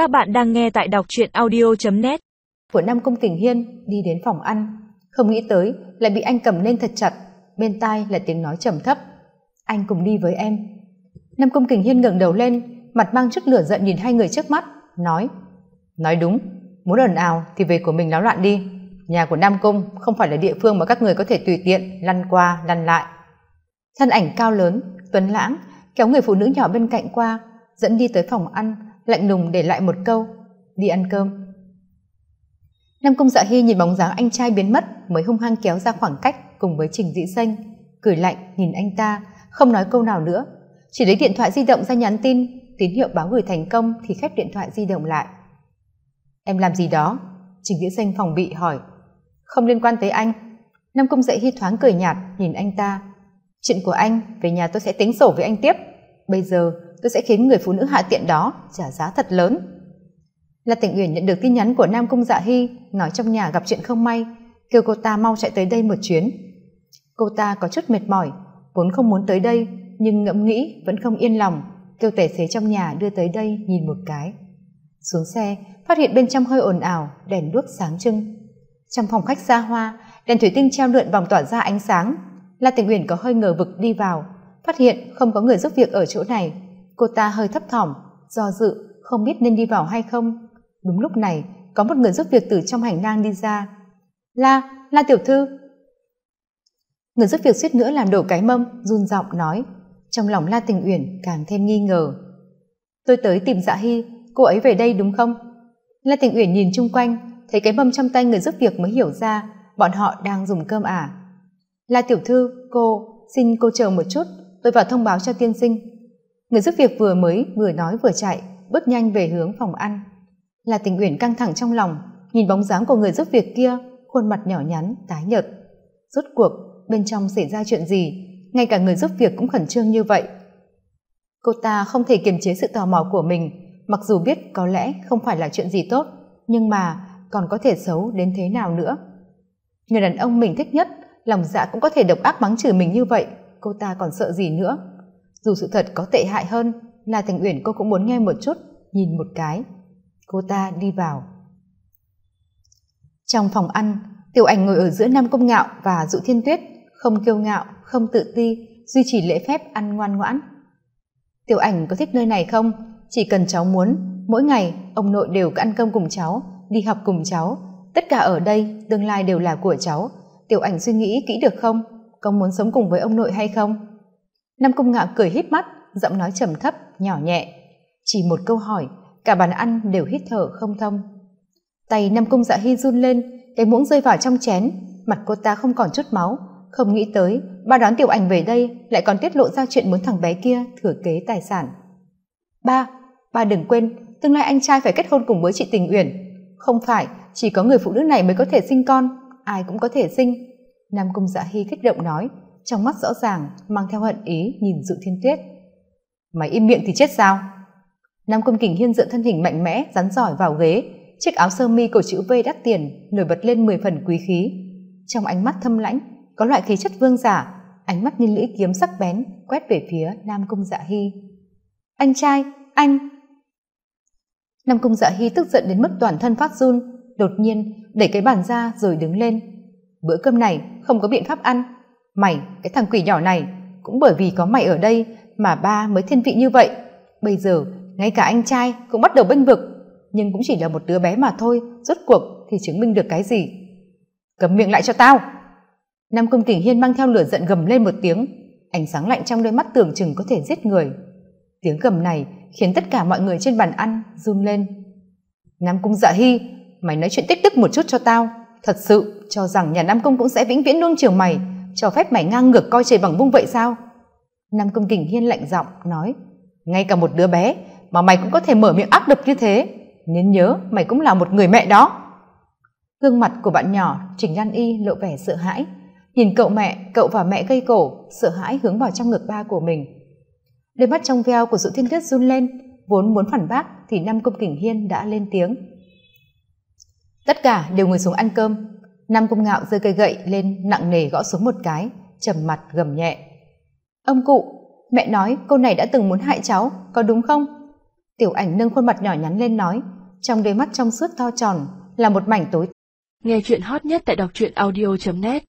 Các bạn đang nghe tại đọc truyện audio.net Của Nam Công Kình Hiên đi đến phòng ăn, không nghĩ tới lại bị anh cầm lên thật chặt, bên tai là tiếng nói trầm thấp. Anh cùng đi với em. Nam Công Kình Hiên ngẩng đầu lên, mặt mang chút lửa giận nhìn hai người trước mắt, nói Nói đúng, muốn ồn ào thì về của mình náo loạn đi. Nhà của Nam Cung không phải là địa phương mà các người có thể tùy tiện lăn qua lăn lại. Thân ảnh cao lớn, tuấn lãng, kéo người phụ nữ nhỏ bên cạnh qua, dẫn đi tới phòng ăn, lạnh lùng để lại một câu, đi ăn cơm. Nam cung dạ hy nhìn bóng dáng anh trai biến mất, mới hung hăng kéo ra khoảng cách cùng với trình dĩ xanh, cười lạnh nhìn anh ta, không nói câu nào nữa. Chỉ lấy điện thoại di động ra nhắn tin, tín hiệu báo gửi thành công thì khép điện thoại di động lại. Em làm gì đó? Trình dĩ xanh phòng bị hỏi. Không liên quan tới anh. Nam cung Dạ hy thoáng cười nhạt nhìn anh ta. Chuyện của anh, về nhà tôi sẽ tính sổ với anh tiếp. Bây giờ tôi sẽ khiến người phụ nữ hạ tiện đó trả giá thật lớn. Là tỉnh uyển nhận được tin nhắn của nam cung dạ hy, nói trong nhà gặp chuyện không may, kêu cô ta mau chạy tới đây một chuyến. Cô ta có chút mệt mỏi, vốn không muốn tới đây, nhưng ngẫm nghĩ vẫn không yên lòng, kêu tài xế trong nhà đưa tới đây nhìn một cái. Xuống xe, phát hiện bên trong hơi ồn ào, đèn đuốc sáng trưng. Trong phòng khách xa hoa, đèn thủy tinh treo lượn vòng tỏa ra ánh sáng. La tình uyển có hơi ngờ vực đi vào, phát hiện không có người giúp việc ở chỗ này cô ta hơi thấp thỏm, do dự, không biết nên đi vào hay không. Đúng lúc này, có một người giúp việc từ trong hành lang đi ra. La la tiểu thư. Người giúp việc suýt nữa làm đổ cái mâm, run giọng nói. Trong lòng la tình uyển càng thêm nghi ngờ. Tôi tới tìm dạ hy, cô ấy về đây đúng không? La tình uyển nhìn chung quanh, thấy cái mâm trong tay người giúp việc mới hiểu ra, bọn họ đang dùng cơm à. La tiểu thư, cô, xin cô chờ một chút, tôi vào thông báo cho tiên sinh người giúp việc vừa mới, vừa nói vừa chạy, bước nhanh về hướng phòng ăn. Là tình uyển căng thẳng trong lòng, nhìn bóng dáng của người giúp việc kia, khuôn mặt nhỏ nhắn, tái nhợt. Rốt cuộc, bên trong xảy ra chuyện gì? Ngay cả người giúp việc cũng khẩn trương như vậy. Cô ta không thể kiềm chế sự tò mò của mình, mặc dù biết có lẽ không phải là chuyện gì tốt, nhưng mà còn có thể xấu đến thế nào nữa? Người đàn ông mình thích nhất, lòng dạ cũng có thể độc ác mắng chửi mình như vậy, cô ta còn sợ gì nữa? Dù sự thật có tệ hại hơn là thành uyển cô cũng muốn nghe một chút, nhìn một cái. Cô ta đi vào. Trong phòng ăn, tiểu ảnh ngồi ở giữa nam công ngạo và dụ thiên tuyết, không kiêu ngạo, không tự ti, duy trì lễ phép ăn ngoan ngoãn. Tiểu ảnh có thích nơi này không? Chỉ cần cháu muốn, mỗi ngày ông nội đều ăn cơm cùng cháu, đi học cùng cháu. Tất cả ở đây, tương lai đều là của cháu. Tiểu ảnh suy nghĩ kỹ được không? Có muốn sống cùng với ông nội hay không? Nam công ngạo cười híp mắt, giọng nói trầm thấp, nhỏ nhẹ. Chỉ một câu hỏi, cả bàn ăn đều hít thở không thông. Tay nam cung dạ hy run lên, cái muỗng rơi vào trong chén, mặt cô ta không còn chút máu. Không nghĩ tới, ba đón tiểu ảnh về đây lại còn tiết lộ ra chuyện muốn thằng bé kia thừa kế tài sản. Ba ba đừng quên, tương lai anh trai phải kết hôn cùng với chị tình uyển. Không phải, chỉ có người phụ nữ này mới có thể sinh con, ai cũng có thể sinh. Nam cung dạ hy kích động nói trong mắt rõ ràng, mang theo hận ý nhìn dự thiên tuyết. Mày im miệng thì chết sao? Nam công kình hiên dựa thân hình mạnh mẽ, rắn giỏi vào ghế. Chiếc áo sơ mi cổ chữ v đắt tiền, nổi bật lên mười phần quý khí. Trong ánh mắt thâm lãnh, có loại khí chất vương giả, ánh mắt như lưỡi kiếm sắc bén, quét về phía nam cung dạ hy. Anh trai, anh! Nam cung dạ hy tức giận đến mức toàn thân phát run, đột nhiên đẩy cái bàn ra rồi đứng lên. Bữa cơm này không có biện pháp ăn mày, cái thằng quỷ nhỏ này, cũng bởi vì có mày ở đây mà ba mới thiên vị như vậy. Bây giờ, ngay cả anh trai cũng bắt đầu bênh vực, nhưng cũng chỉ là một đứa bé mà thôi, rốt cuộc thì chứng minh được cái gì? Cầm miệng lại cho tao. Nam công kình hiên mang theo lửa giận gầm lên một tiếng, ánh sáng lạnh trong đôi mắt tưởng chừng có thể giết người. Tiếng gầm này khiến tất cả mọi người trên bàn ăn run lên. Nam cung dạ hy, mày nói chuyện tích tức một chút cho tao. Thật sự, cho rằng nhà nam cung cũng sẽ vĩnh viễn nuông chiều mày cho phép mày ngang ngược coi trời bằng vung vậy sao? Nam công kình hiên lạnh giọng nói, ngay cả một đứa bé mà mày cũng có thể mở miệng ác độc như thế, nên nhớ mày cũng là một người mẹ đó. Gương mặt của bạn nhỏ trình lan y lộ vẻ sợ hãi. Nhìn cậu mẹ, cậu và mẹ gây cổ, sợ hãi hướng vào trong ngực ba của mình. Đôi mắt trong veo của sự thiên tuyết run lên, vốn muốn phản bác thì nam công kình hiên đã lên tiếng. Tất cả đều ngồi xuống ăn cơm nam công ngạo giơ cây gậy lên nặng nề gõ xuống một cái, trầm mặt gầm nhẹ. Ông cụ, mẹ nói cô này đã từng muốn hại cháu, có đúng không? Tiểu ảnh nâng khuôn mặt nhỏ nhắn lên nói, trong đôi mắt trong suốt to tròn là một mảnh tối. Nghe chuyện hot nhất tại đọc truyện audio net.